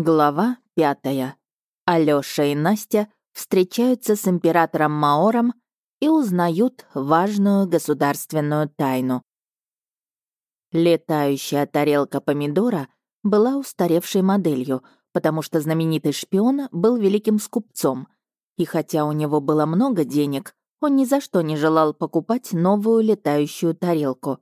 Глава пятая. Алёша и Настя встречаются с императором Маором и узнают важную государственную тайну. Летающая тарелка помидора была устаревшей моделью, потому что знаменитый шпион был великим скупцом, и хотя у него было много денег, он ни за что не желал покупать новую летающую тарелку.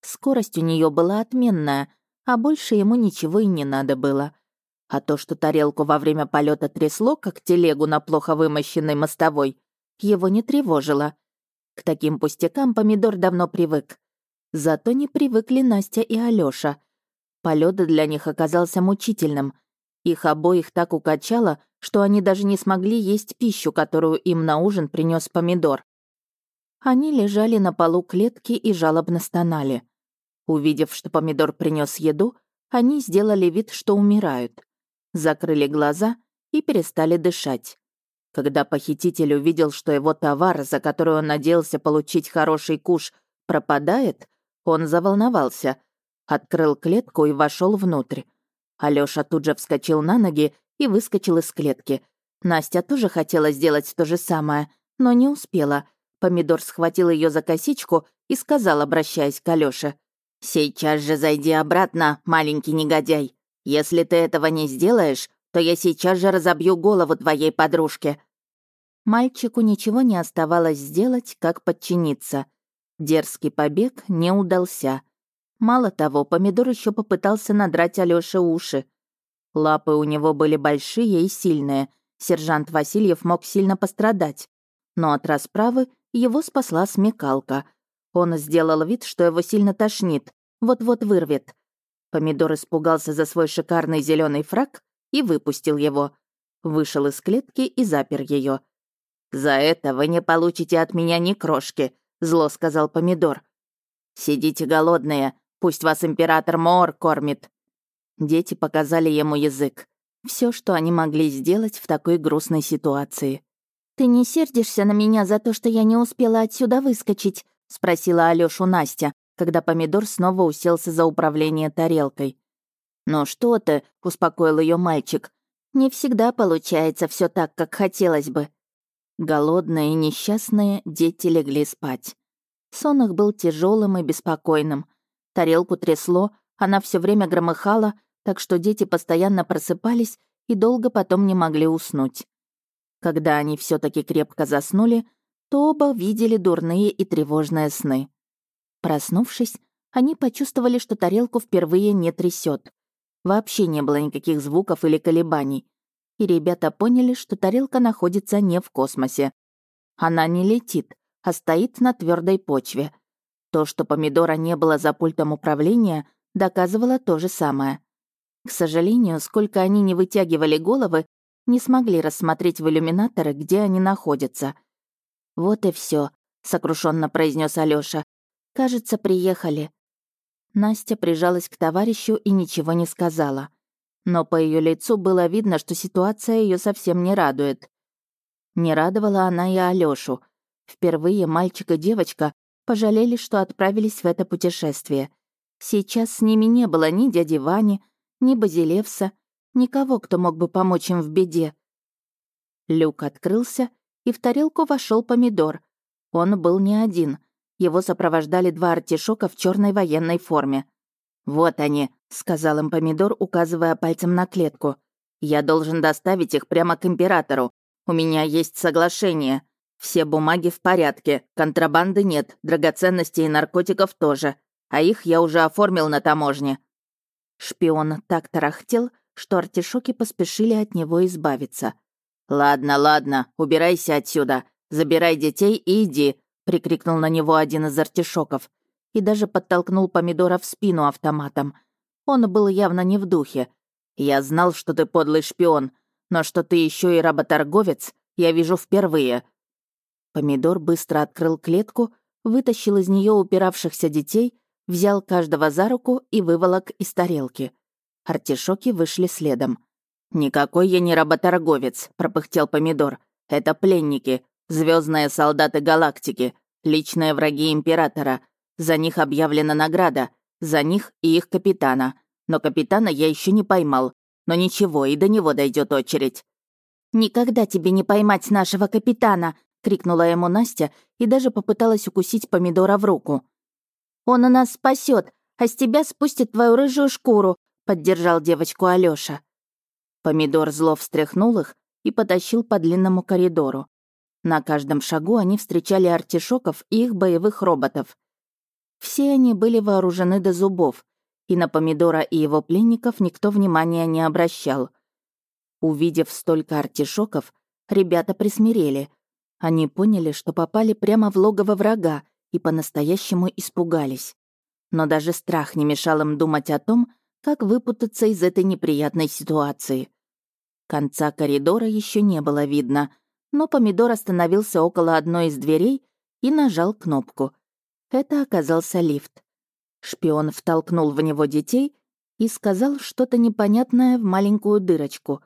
Скорость у нее была отменная, а больше ему ничего и не надо было — а то, что тарелку во время полета трясло, как телегу на плохо вымощенной мостовой, его не тревожило. К таким пустякам помидор давно привык. Зато не привыкли Настя и Алёша. Полет для них оказался мучительным. Их обоих так укачало, что они даже не смогли есть пищу, которую им на ужин принес помидор. Они лежали на полу клетки и жалобно стонали. Увидев, что помидор принес еду, они сделали вид, что умирают закрыли глаза и перестали дышать. Когда похититель увидел, что его товар, за который он надеялся получить хороший куш, пропадает, он заволновался, открыл клетку и вошел внутрь. Алёша тут же вскочил на ноги и выскочил из клетки. Настя тоже хотела сделать то же самое, но не успела. Помидор схватил ее за косичку и сказал, обращаясь к Алёше, «Сейчас же зайди обратно, маленький негодяй. Если ты этого не сделаешь, то я сейчас же разобью голову твоей подружке». Мальчику ничего не оставалось сделать, как подчиниться. Дерзкий побег не удался. Мало того, помидор еще попытался надрать Алёше уши. Лапы у него были большие и сильные. Сержант Васильев мог сильно пострадать. Но от расправы его спасла смекалка. Он сделал вид, что его сильно тошнит, вот-вот вырвет. Помидор испугался за свой шикарный зеленый фраг и выпустил его. Вышел из клетки и запер ее. «За это вы не получите от меня ни крошки», — зло сказал Помидор. «Сидите голодные, пусть вас император Моор кормит». Дети показали ему язык. Все, что они могли сделать в такой грустной ситуации. «Ты не сердишься на меня за то, что я не успела отсюда выскочить?» — спросила Алёшу Настя, когда помидор снова уселся за управление тарелкой. «Ну что ты?» — успокоил ее мальчик. «Не всегда получается все так, как хотелось бы». Голодные и несчастные дети легли спать. Сон их был тяжелым и беспокойным. Тарелку трясло, она все время громыхала, так что дети постоянно просыпались и долго потом не могли уснуть. Когда они все таки крепко заснули, то оба видели дурные и тревожные сны. Проснувшись, они почувствовали, что тарелку впервые не трясет. Вообще не было никаких звуков или колебаний. И ребята поняли, что тарелка находится не в космосе. Она не летит, а стоит на твердой почве. То, что помидора не было за пультом управления, доказывало то же самое. К сожалению, сколько они не вытягивали головы, не смогли рассмотреть в иллюминаторы, где они находятся. «Вот и все, сокрушенно произнес Алёша. «Кажется, приехали». Настя прижалась к товарищу и ничего не сказала. Но по ее лицу было видно, что ситуация ее совсем не радует. Не радовала она и Алёшу. Впервые мальчик и девочка пожалели, что отправились в это путешествие. Сейчас с ними не было ни дяди Вани, ни Базилевса, никого, кто мог бы помочь им в беде. Люк открылся, и в тарелку вошел помидор. Он был не один — его сопровождали два артишока в черной военной форме. «Вот они», — сказал им помидор, указывая пальцем на клетку. «Я должен доставить их прямо к императору. У меня есть соглашение. Все бумаги в порядке, контрабанды нет, драгоценностей и наркотиков тоже. А их я уже оформил на таможне». Шпион так тарахтел, что артишоки поспешили от него избавиться. «Ладно, ладно, убирайся отсюда. Забирай детей и иди прикрикнул на него один из артишоков и даже подтолкнул помидора в спину автоматом. Он был явно не в духе. «Я знал, что ты подлый шпион, но что ты еще и работорговец, я вижу впервые». Помидор быстро открыл клетку, вытащил из нее упиравшихся детей, взял каждого за руку и выволок из тарелки. Артишоки вышли следом. «Никакой я не работорговец», — пропыхтел Помидор. «Это пленники, Звездные солдаты галактики, личные враги Императора. За них объявлена награда. За них и их капитана. Но капитана я еще не поймал. но ничего, и до него дойдет очередь». «Никогда тебе не поймать нашего капитана!» — крикнула ему Настя и даже попыталась укусить помидора в руку. «Он у нас спасет, а с тебя спустит твою рыжую шкуру», — поддержал девочку Алёша. Помидор зло встряхнул их и потащил по длинному коридору. На каждом шагу они встречали артишоков и их боевых роботов. Все они были вооружены до зубов, и на Помидора и его пленников никто внимания не обращал. Увидев столько артишоков, ребята присмирели. Они поняли, что попали прямо в логово врага и по-настоящему испугались. Но даже страх не мешал им думать о том, как выпутаться из этой неприятной ситуации. Конца коридора еще не было видно, но помидор остановился около одной из дверей и нажал кнопку. Это оказался лифт. Шпион втолкнул в него детей и сказал что-то непонятное в маленькую дырочку.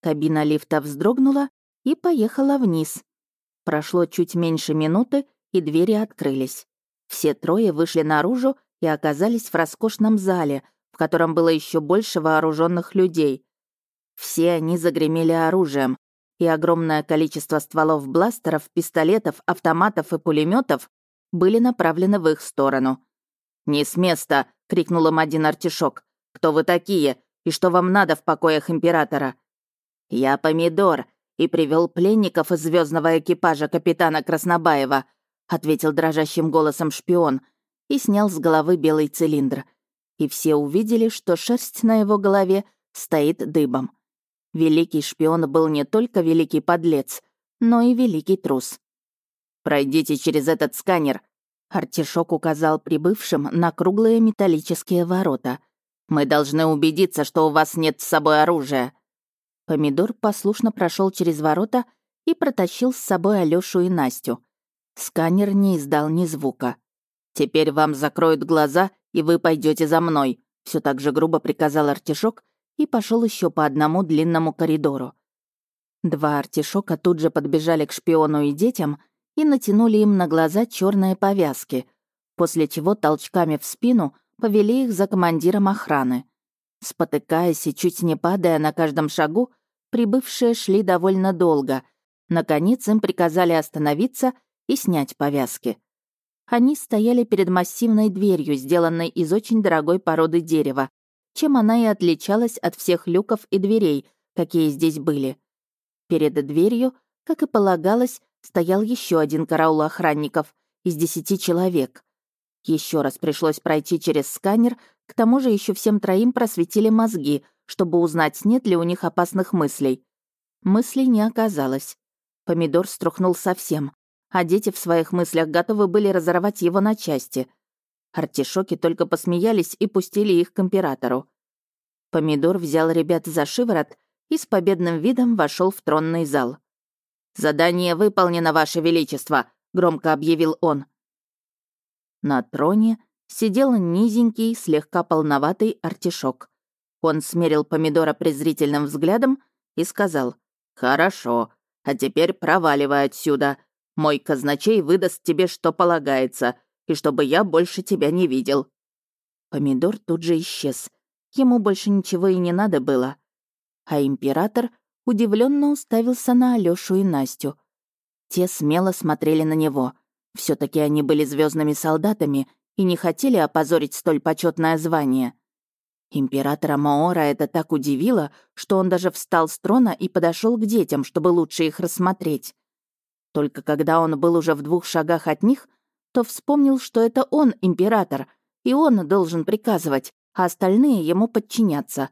Кабина лифта вздрогнула и поехала вниз. Прошло чуть меньше минуты, и двери открылись. Все трое вышли наружу и оказались в роскошном зале, в котором было еще больше вооруженных людей. Все они загремели оружием, и огромное количество стволов бластеров, пистолетов, автоматов и пулеметов были направлены в их сторону. «Не с места!» — крикнул им один артишок. «Кто вы такие? И что вам надо в покоях императора?» «Я Помидор и привел пленников из звездного экипажа капитана Краснобаева», ответил дрожащим голосом шпион и снял с головы белый цилиндр. И все увидели, что шерсть на его голове стоит дыбом. Великий шпион был не только великий подлец, но и великий трус. «Пройдите через этот сканер», — Артишок указал прибывшим на круглые металлические ворота. «Мы должны убедиться, что у вас нет с собой оружия». Помидор послушно прошел через ворота и протащил с собой Алёшу и Настю. Сканер не издал ни звука. «Теперь вам закроют глаза, и вы пойдете за мной», — все так же грубо приказал Артишок и пошел еще по одному длинному коридору. Два артишока тут же подбежали к шпиону и детям и натянули им на глаза черные повязки, после чего толчками в спину повели их за командиром охраны. Спотыкаясь и чуть не падая на каждом шагу, Прибывшие шли довольно долго. Наконец им приказали остановиться и снять повязки. Они стояли перед массивной дверью, сделанной из очень дорогой породы дерева, чем она и отличалась от всех люков и дверей, какие здесь были. Перед дверью, как и полагалось, стоял еще один караул охранников из десяти человек. Еще раз пришлось пройти через сканер, к тому же еще всем троим просветили мозги, чтобы узнать, нет ли у них опасных мыслей. Мыслей не оказалось. Помидор струхнул совсем, а дети в своих мыслях готовы были разорвать его на части. Артишоки только посмеялись и пустили их к императору. Помидор взял ребят за шиворот и с победным видом вошел в тронный зал. «Задание выполнено, Ваше Величество», — громко объявил он. На троне сидел низенький, слегка полноватый артишок. Он смерил помидора презрительным взглядом и сказал, «Хорошо, а теперь проваливай отсюда. Мой казначей выдаст тебе, что полагается, и чтобы я больше тебя не видел». Помидор тут же исчез. Ему больше ничего и не надо было. А император удивленно уставился на Алёшу и Настю. Те смело смотрели на него. все таки они были звездными солдатами и не хотели опозорить столь почетное звание. Императора Маора это так удивило, что он даже встал с трона и подошел к детям, чтобы лучше их рассмотреть. Только когда он был уже в двух шагах от них, то вспомнил, что это он император, и он должен приказывать, а остальные ему подчиняться.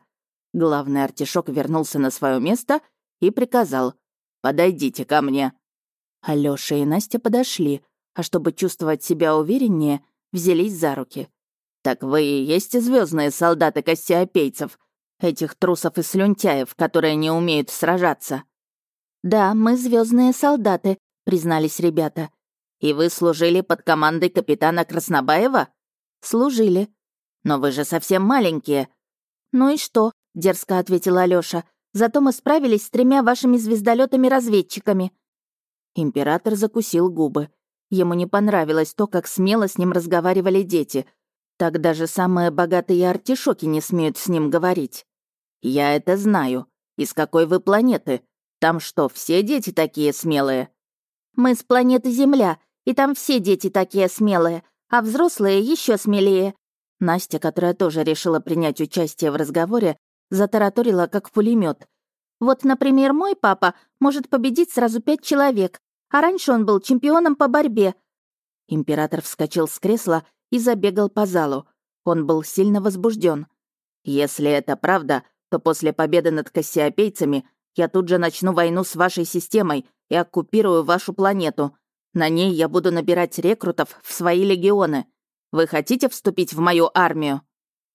Главный артишок вернулся на свое место и приказал «Подойдите ко мне». Алёша и Настя подошли, а чтобы чувствовать себя увереннее, взялись за руки. «Так вы и есть звездные солдаты костеопейцев, этих трусов и слюнтяев, которые не умеют сражаться». «Да, мы звездные солдаты», — признались ребята. «И вы служили под командой капитана Краснобаева?» «Служили». «Но вы же совсем маленькие». «Ну и что?» — дерзко ответила Алёша. «Зато мы справились с тремя вашими звездолетами-разведчиками». Император закусил губы. Ему не понравилось то, как смело с ним разговаривали дети — так даже самые богатые артишоки не смеют с ним говорить. «Я это знаю. Из какой вы планеты? Там что, все дети такие смелые?» «Мы с планеты Земля, и там все дети такие смелые, а взрослые еще смелее». Настя, которая тоже решила принять участие в разговоре, затараторила как пулемет. «Вот, например, мой папа может победить сразу пять человек, а раньше он был чемпионом по борьбе». Император вскочил с кресла и забегал по залу. Он был сильно возбужден. «Если это правда, то после победы над кассиопейцами я тут же начну войну с вашей системой и оккупирую вашу планету. На ней я буду набирать рекрутов в свои легионы. Вы хотите вступить в мою армию?»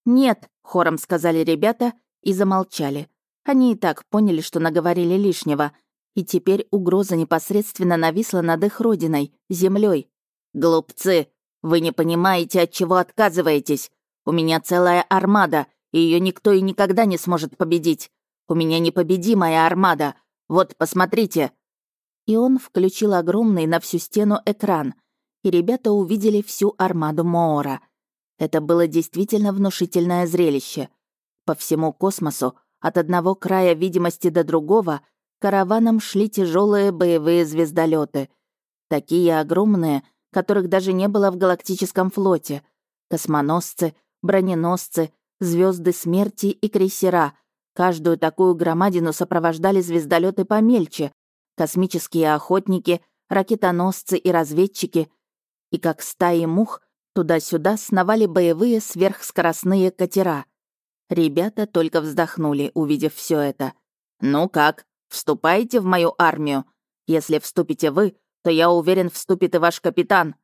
«Нет», — хором сказали ребята и замолчали. Они и так поняли, что наговорили лишнего, и теперь угроза непосредственно нависла над их родиной, землей. «Глупцы! Вы не понимаете, от чего отказываетесь. У меня целая армада, и ее никто и никогда не сможет победить. У меня непобедимая армада. Вот, посмотрите!» И он включил огромный на всю стену экран, и ребята увидели всю армаду Моора. Это было действительно внушительное зрелище. По всему космосу, от одного края видимости до другого, караваном шли тяжелые боевые звездолеты, Такие огромные, которых даже не было в галактическом флоте. Космоносцы, броненосцы, звезды смерти и крейсера. Каждую такую громадину сопровождали звездолеты помельче, космические охотники, ракетоносцы и разведчики. И как стаи мух, туда-сюда сновали боевые сверхскоростные катера. Ребята только вздохнули, увидев все это. «Ну как, вступаете в мою армию? Если вступите вы, то я уверен, вступит и ваш капитан».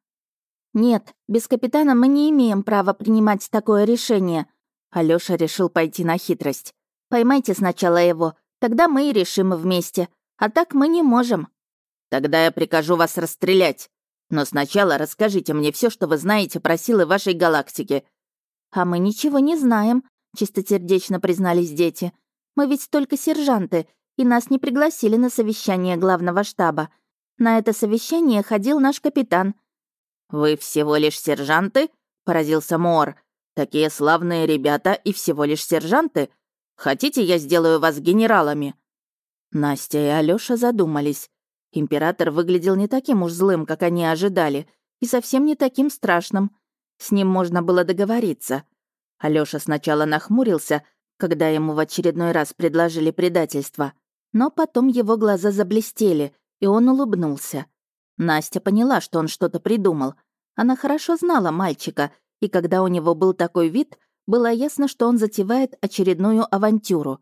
«Нет, без капитана мы не имеем права принимать такое решение». Алёша решил пойти на хитрость. «Поймайте сначала его, тогда мы и решим вместе. А так мы не можем». «Тогда я прикажу вас расстрелять. Но сначала расскажите мне все, что вы знаете про силы вашей галактики». «А мы ничего не знаем», — чистосердечно признались дети. «Мы ведь только сержанты, и нас не пригласили на совещание главного штаба. На это совещание ходил наш капитан». «Вы всего лишь сержанты?» — поразился Мор. «Такие славные ребята и всего лишь сержанты? Хотите, я сделаю вас генералами?» Настя и Алёша задумались. Император выглядел не таким уж злым, как они ожидали, и совсем не таким страшным. С ним можно было договориться. Алёша сначала нахмурился, когда ему в очередной раз предложили предательство, но потом его глаза заблестели, и он улыбнулся. Настя поняла, что он что-то придумал. Она хорошо знала мальчика, и когда у него был такой вид, было ясно, что он затевает очередную авантюру.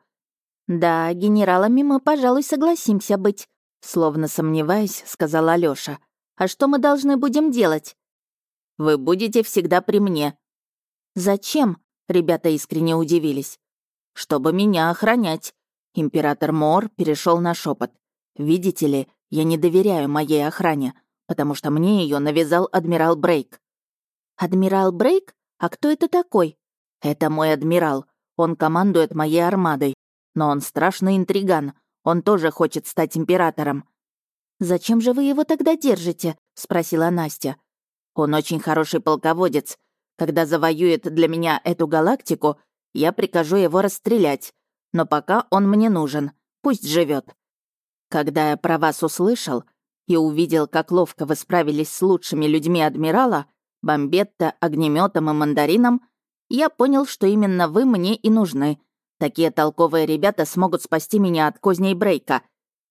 «Да, генералами мы, пожалуй, согласимся быть», словно сомневаясь, сказала Алёша. «А что мы должны будем делать?» «Вы будете всегда при мне». «Зачем?» — ребята искренне удивились. «Чтобы меня охранять». Император Мор перешел на шепот. «Видите ли, я не доверяю моей охране, потому что мне ее навязал адмирал Брейк». «Адмирал Брейк? А кто это такой?» «Это мой адмирал. Он командует моей армадой. Но он страшный интриган. Он тоже хочет стать императором». «Зачем же вы его тогда держите?» — спросила Настя. «Он очень хороший полководец. Когда завоюет для меня эту галактику, я прикажу его расстрелять. Но пока он мне нужен. Пусть живет. Когда я про вас услышал и увидел, как ловко вы справились с лучшими людьми адмирала, Бомбетто, огнеметом и мандарином, я понял, что именно вы мне и нужны, Такие толковые ребята смогут спасти меня от козней Брейка.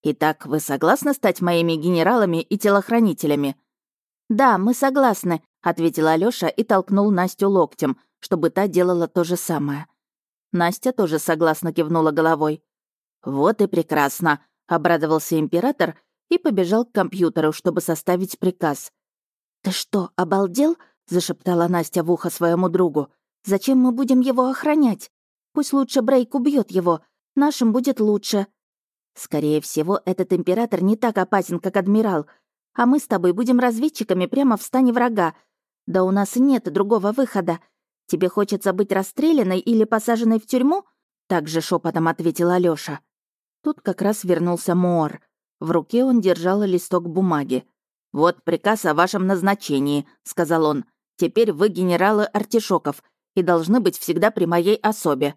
Итак, вы согласны стать моими генералами и телохранителями?» «Да, мы согласны», — ответила Алёша и толкнул Настю локтем, чтобы та делала то же самое. Настя тоже согласно кивнула головой. «Вот и прекрасно», — обрадовался император и побежал к компьютеру, чтобы составить приказ. «Ты что, обалдел?» — зашептала Настя в ухо своему другу. «Зачем мы будем его охранять?» Пусть лучше Брейк убьет его. Нашим будет лучше. Скорее всего, этот император не так опасен, как адмирал. А мы с тобой будем разведчиками прямо в стане врага. Да у нас нет другого выхода. Тебе хочется быть расстрелянной или посаженной в тюрьму? Так же шепотом ответил Алёша. Тут как раз вернулся Моор. В руке он держал листок бумаги. «Вот приказ о вашем назначении», — сказал он. «Теперь вы генералы Артишоков и должны быть всегда при моей особе.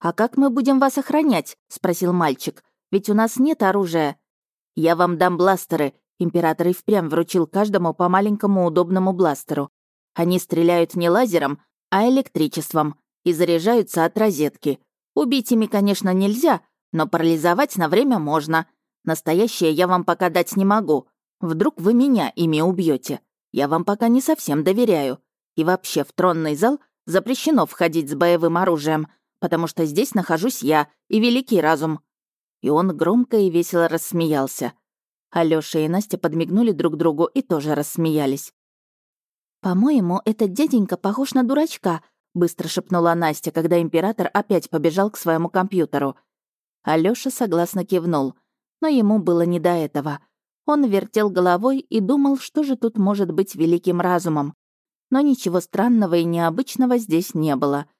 «А как мы будем вас охранять?» — спросил мальчик. «Ведь у нас нет оружия». «Я вам дам бластеры», — император и впрямь вручил каждому по маленькому удобному бластеру. Они стреляют не лазером, а электричеством и заряжаются от розетки. Убить ими, конечно, нельзя, но парализовать на время можно. Настоящее я вам пока дать не могу. Вдруг вы меня ими убьете. Я вам пока не совсем доверяю. И вообще в тронный зал запрещено входить с боевым оружием, потому что здесь нахожусь я и великий разум». И он громко и весело рассмеялся. Алёша и Настя подмигнули друг другу и тоже рассмеялись. «По-моему, этот дяденька похож на дурачка», — быстро шепнула Настя, когда император опять побежал к своему компьютеру. Алёша согласно кивнул, но ему было не до этого. Он вертел головой и думал, что же тут может быть великим разумом. Но ничего странного и необычного здесь не было —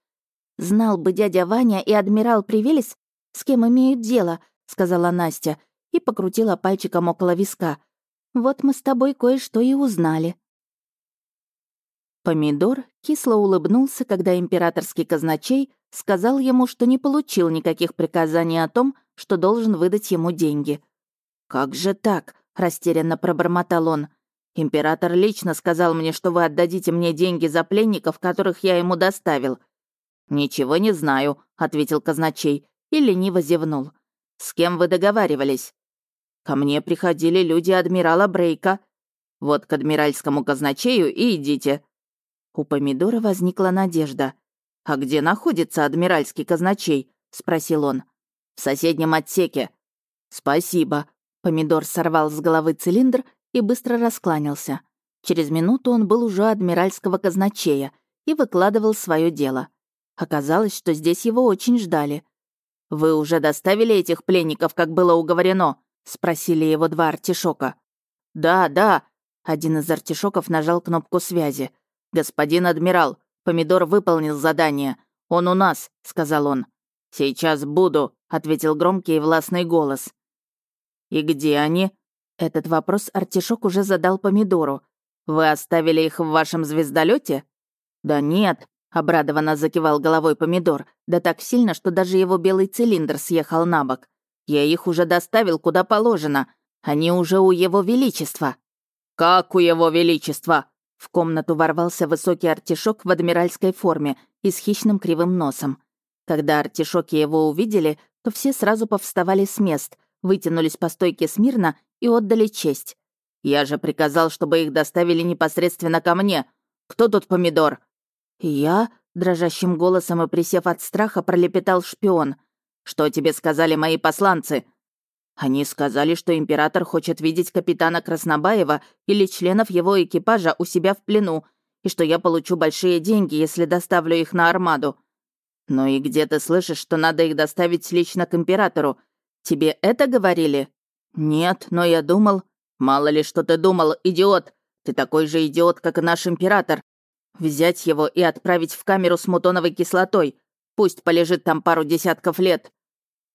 «Знал бы дядя Ваня и адмирал Привелес, с кем имеют дело», — сказала Настя и покрутила пальчиком около виска. «Вот мы с тобой кое-что и узнали». Помидор кисло улыбнулся, когда императорский казначей сказал ему, что не получил никаких приказаний о том, что должен выдать ему деньги. «Как же так?» — растерянно пробормотал он. «Император лично сказал мне, что вы отдадите мне деньги за пленников, которых я ему доставил. «Ничего не знаю», — ответил казначей и лениво зевнул. «С кем вы договаривались?» «Ко мне приходили люди адмирала Брейка. Вот к адмиральскому казначею и идите». У помидора возникла надежда. «А где находится адмиральский казначей?» — спросил он. «В соседнем отсеке». «Спасибо». Помидор сорвал с головы цилиндр и быстро раскланялся. Через минуту он был уже адмиральского казначея и выкладывал свое дело. Оказалось, что здесь его очень ждали. «Вы уже доставили этих пленников, как было уговорено?» — спросили его два артишока. «Да, да», — один из артишоков нажал кнопку связи. «Господин адмирал, Помидор выполнил задание. Он у нас», — сказал он. «Сейчас буду», — ответил громкий и властный голос. «И где они?» Этот вопрос артишок уже задал Помидору. «Вы оставили их в вашем звездолете? «Да нет, Обрадованно закивал головой помидор, да так сильно, что даже его белый цилиндр съехал на бок. Я их уже доставил куда положено. Они уже у его величества. Как у его величества? В комнату ворвался высокий артишок в адмиральской форме и с хищным кривым носом. Когда артишоки его увидели, то все сразу повставали с мест, вытянулись по стойке смирно и отдали честь. Я же приказал, чтобы их доставили непосредственно ко мне. Кто тут помидор? «Я?» — дрожащим голосом и присев от страха, пролепетал шпион. «Что тебе сказали мои посланцы?» «Они сказали, что император хочет видеть капитана Краснобаева или членов его экипажа у себя в плену, и что я получу большие деньги, если доставлю их на армаду. Ну и где ты слышишь, что надо их доставить лично к императору? Тебе это говорили?» «Нет, но я думал...» «Мало ли, что ты думал, идиот! Ты такой же идиот, как и наш император. Взять его и отправить в камеру с мутоновой кислотой. Пусть полежит там пару десятков лет».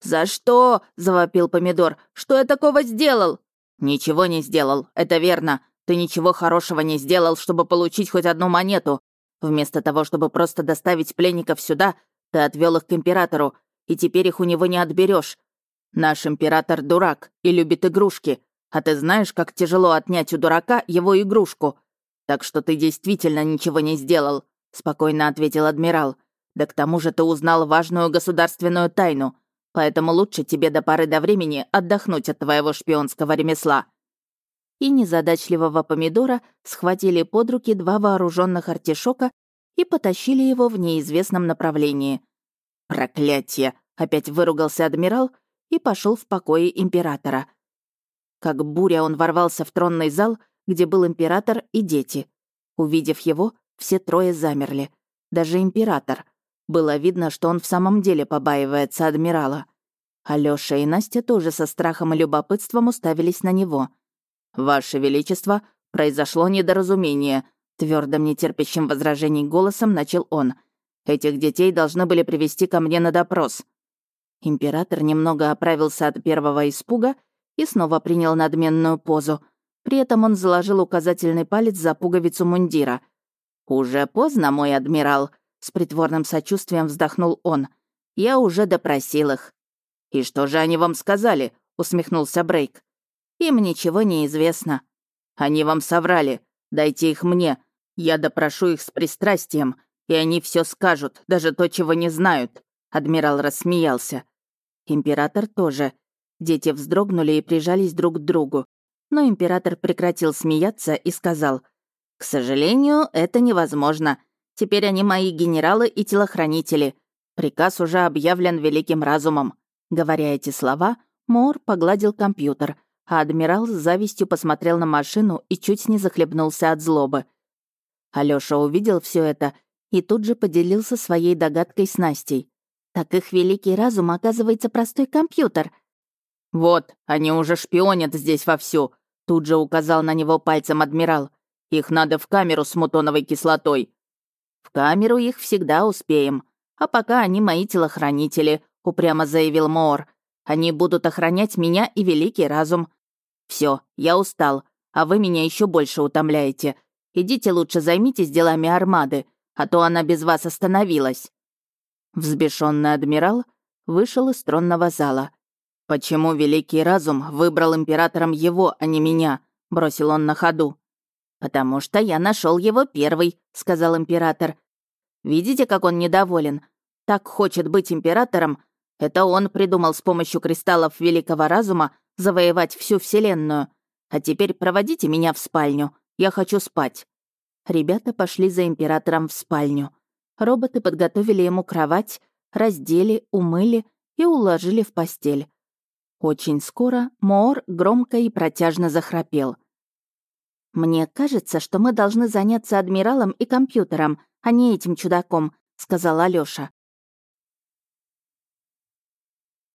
«За что?» — завопил Помидор. «Что я такого сделал?» «Ничего не сделал, это верно. Ты ничего хорошего не сделал, чтобы получить хоть одну монету. Вместо того, чтобы просто доставить пленников сюда, ты отвел их к императору, и теперь их у него не отберешь. Наш император дурак и любит игрушки, а ты знаешь, как тяжело отнять у дурака его игрушку. «Так что ты действительно ничего не сделал», — спокойно ответил адмирал. «Да к тому же ты узнал важную государственную тайну, поэтому лучше тебе до поры до времени отдохнуть от твоего шпионского ремесла». И незадачливого помидора схватили под руки два вооруженных артишока и потащили его в неизвестном направлении. «Проклятие!» — опять выругался адмирал и пошел в покое императора. Как буря он ворвался в тронный зал — где был император и дети. Увидев его, все трое замерли. Даже император. Было видно, что он в самом деле побаивается адмирала. Алёша и Настя тоже со страхом и любопытством уставились на него. «Ваше Величество, произошло недоразумение», — твердым нетерпящим возражений голосом начал он. «Этих детей должны были привести ко мне на допрос». Император немного оправился от первого испуга и снова принял надменную позу — при этом он заложил указательный палец за пуговицу мундира. «Уже поздно, мой адмирал», — с притворным сочувствием вздохнул он. Я уже допросил их». «И что же они вам сказали?» — усмехнулся Брейк. «Им ничего не известно. Они вам соврали. Дайте их мне. Я допрошу их с пристрастием, и они все скажут, даже то, чего не знают». Адмирал рассмеялся. Император тоже. Дети вздрогнули и прижались друг к другу. Но император прекратил смеяться и сказал, «К сожалению, это невозможно. Теперь они мои генералы и телохранители. Приказ уже объявлен великим разумом». Говоря эти слова, Мор погладил компьютер, а адмирал с завистью посмотрел на машину и чуть не захлебнулся от злобы. Алёша увидел все это и тут же поделился своей догадкой с Настей. «Так их великий разум, оказывается, простой компьютер», «Вот, они уже шпионят здесь вовсю», — тут же указал на него пальцем адмирал. «Их надо в камеру с мутоновой кислотой». «В камеру их всегда успеем. А пока они мои телохранители», — упрямо заявил Моор. «Они будут охранять меня и великий разум. Все, я устал, а вы меня еще больше утомляете. Идите лучше займитесь делами армады, а то она без вас остановилась». Взбешенный адмирал вышел из тронного зала. «Почему великий разум выбрал императором его, а не меня?» — бросил он на ходу. «Потому что я нашел его первый», — сказал император. «Видите, как он недоволен? Так хочет быть императором. Это он придумал с помощью кристаллов великого разума завоевать всю Вселенную. А теперь проводите меня в спальню. Я хочу спать». Ребята пошли за императором в спальню. Роботы подготовили ему кровать, раздели, умыли и уложили в постель. Очень скоро Моор громко и протяжно захрапел. «Мне кажется, что мы должны заняться адмиралом и компьютером, а не этим чудаком», — сказал Алёша.